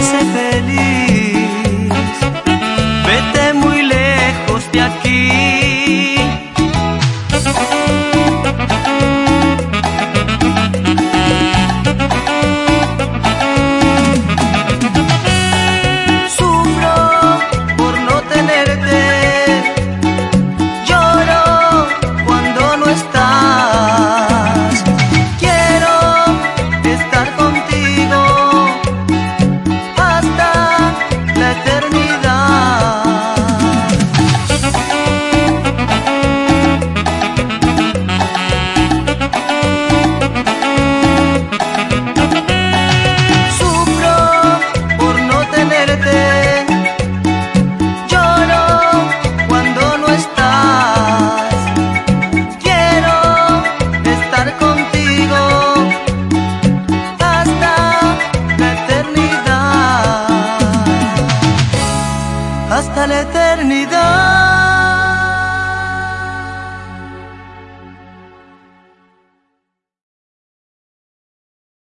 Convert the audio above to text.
hace feliz. hasta la eternidad.